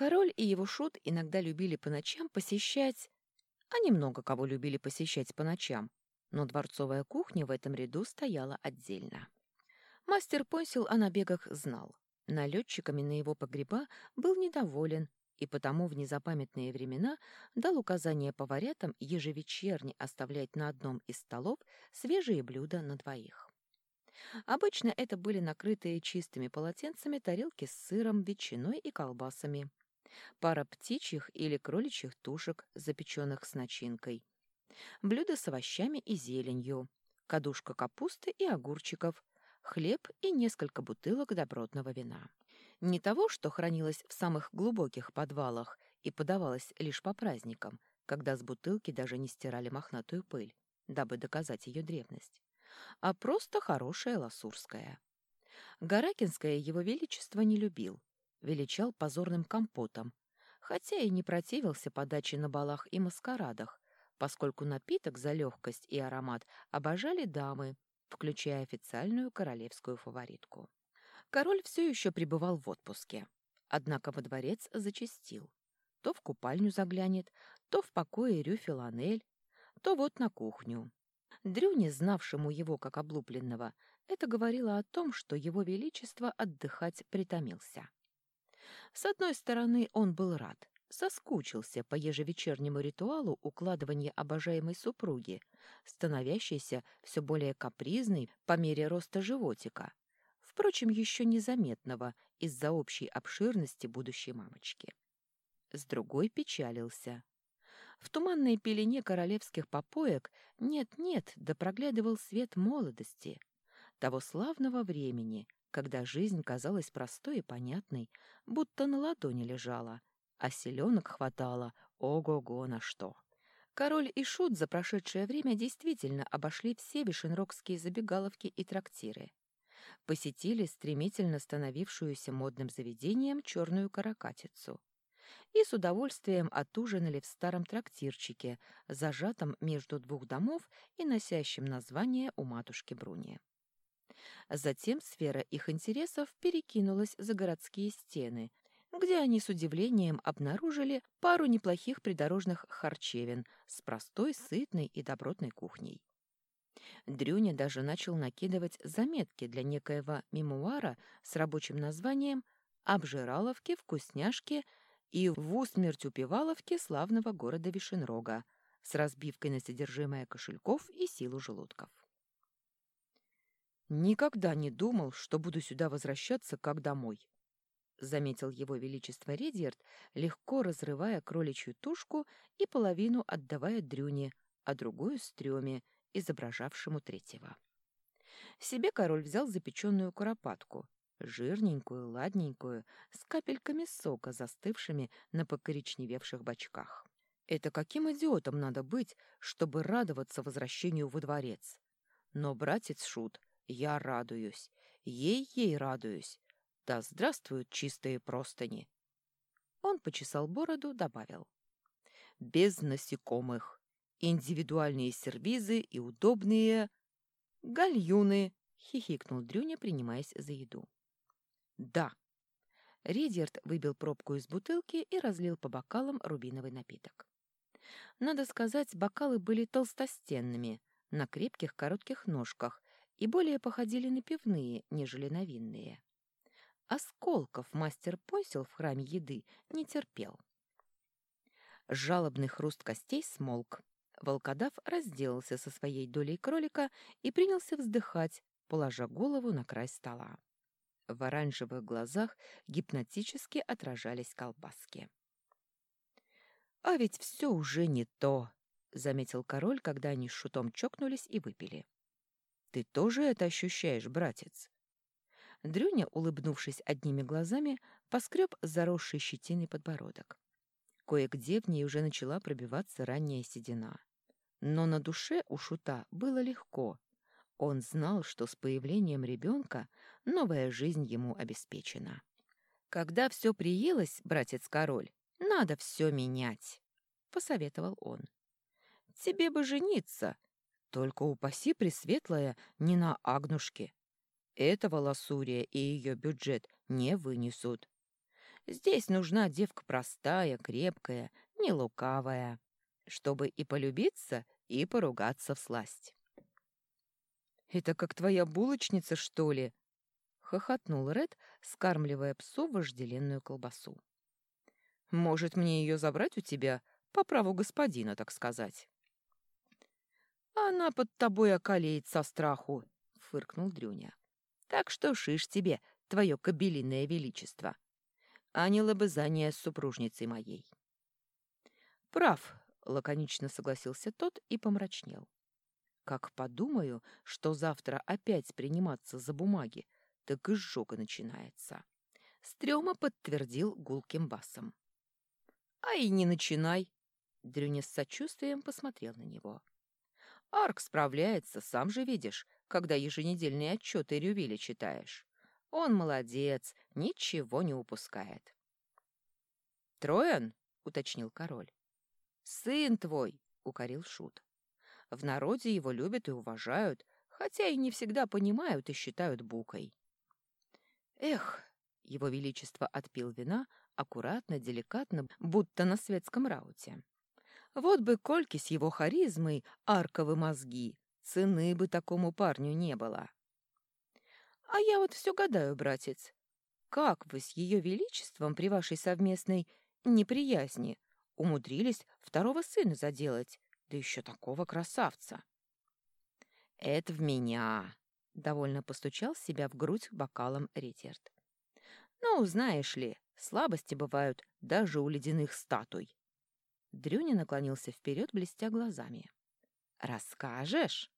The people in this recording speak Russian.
Король и его шут иногда любили по ночам посещать... Они много кого любили посещать по ночам, но дворцовая кухня в этом ряду стояла отдельно. Мастер Понсил о набегах знал. Налетчиками на его погреба был недоволен и потому в незапамятные времена дал указание поварятам ежевечерне оставлять на одном из столов свежие блюда на двоих. Обычно это были накрытые чистыми полотенцами тарелки с сыром, ветчиной и колбасами, пара птичьих или кроличьих тушек, запеченных с начинкой, блюда с овощами и зеленью, кадушка капусты и огурчиков, хлеб и несколько бутылок добротного вина. Не того, что хранилось в самых глубоких подвалах и подавалось лишь по праздникам, когда с бутылки даже не стирали мохнатую пыль, дабы доказать ее древность, а просто хорошее ласурское. Гаракинское его величество не любил, величал позорным компотом, хотя и не противился подаче на балах и маскарадах, поскольку напиток за легкость и аромат обожали дамы, включая официальную королевскую фаворитку. Король все еще пребывал в отпуске, однако во дворец зачастил. То в купальню заглянет, то в покое Рю Филанель, то вот на кухню. Дрюне, знавшему его как облупленного, это говорило о том, что его величество отдыхать притомился. С одной стороны, он был рад, соскучился по ежевечернему ритуалу укладывания обожаемой супруги, становящейся все более капризной по мере роста животика, впрочем, еще незаметного из-за общей обширности будущей мамочки. С другой печалился. В туманной пелене королевских попоек нет-нет, да проглядывал свет молодости, того славного времени, когда жизнь казалась простой и понятной, будто на ладони лежала, а селенок хватало ого-го на что. Король и Шут за прошедшее время действительно обошли все вишенрогские забегаловки и трактиры. Посетили стремительно становившуюся модным заведением черную каракатицу и с удовольствием отужинали в старом трактирчике, зажатом между двух домов и носящем название у матушки Бруни. Затем сфера их интересов перекинулась за городские стены, где они с удивлением обнаружили пару неплохих придорожных харчевин с простой, сытной и добротной кухней. Дрюня даже начал накидывать заметки для некоего мемуара с рабочим названием «Обжираловки, вкусняшки» и «В усмерть упиваловки славного города Вишенрога» с разбивкой на содержимое кошельков и силу желудков. «Никогда не думал, что буду сюда возвращаться как домой», — заметил его величество Редьярд, легко разрывая кроличью тушку и половину отдавая Дрюне, а другую — Стрёме, изображавшему третьего. Себе король взял запеченную куропатку, жирненькую, ладненькую, с капельками сока, застывшими на покоричневевших бочках. Это каким идиотом надо быть, чтобы радоваться возвращению во дворец? Но, братец Шут, я радуюсь, ей-ей радуюсь. Да здравствуют чистые простыни! Он почесал бороду, добавил. Без насекомых индивидуальные сервизы и удобные... гальюны, — хихикнул Дрюня, принимаясь за еду. Да. Редерт выбил пробку из бутылки и разлил по бокалам рубиновый напиток. Надо сказать, бокалы были толстостенными, на крепких коротких ножках и более походили на пивные, нежели на винные. Осколков мастер Посел в храме еды не терпел. Жалобный хруст костей смолк, Волкодав разделался со своей долей кролика и принялся вздыхать, положа голову на край стола. В оранжевых глазах гипнотически отражались колбаски. «А ведь все уже не то», — заметил король, когда они с шутом чокнулись и выпили. «Ты тоже это ощущаешь, братец?» Дрюня, улыбнувшись одними глазами, поскреб заросший щетиной подбородок. Кое-где в ней уже начала пробиваться ранняя седина. Но на душе у Шута было легко. Он знал, что с появлением ребенка новая жизнь ему обеспечена. «Когда все приелось, братец-король, надо все менять», — посоветовал он. «Тебе бы жениться, только упаси Пресветлая не на Агнушке. Этого Ласурия и ее бюджет не вынесут. Здесь нужна девка простая, крепкая, не лукавая, чтобы и полюбиться, и поругаться всласть. «Это как твоя булочница, что ли?» — хохотнул Ред, скармливая псу вожделенную колбасу. «Может, мне ее забрать у тебя по праву господина, так сказать?» «Она под тобой околеет со страху», — фыркнул Дрюня. «Так что шиш тебе, твое кобелиное величество, а не лобызание с супружницей моей». «Прав», — лаконично согласился тот и помрачнел. «Как подумаю, что завтра опять приниматься за бумаги, так изжога начинается». Стрёма подтвердил гулким басом. «А и не начинай!» Дрюня с сочувствием посмотрел на него. «Арк справляется, сам же видишь, когда еженедельные отчеты Рювиля читаешь. Он молодец, ничего не упускает». «Троян?» — уточнил король. «Сын твой!» — укорил Шут. «В народе его любят и уважают, хотя и не всегда понимают и считают букой». «Эх!» — его величество отпил вина, аккуратно, деликатно, будто на светском рауте. «Вот бы Кольки с его харизмой, арковы мозги, цены бы такому парню не было». «А я вот все гадаю, братец, как вы с ее величеством при вашей совместной неприязни умудрились второго сына заделать, да еще такого красавца. «Это в меня!» — довольно постучал себя в грудь бокалом Ритерт. «Ну, знаешь ли, слабости бывают даже у ледяных статуй». Дрюня наклонился вперед, блестя глазами. «Расскажешь?»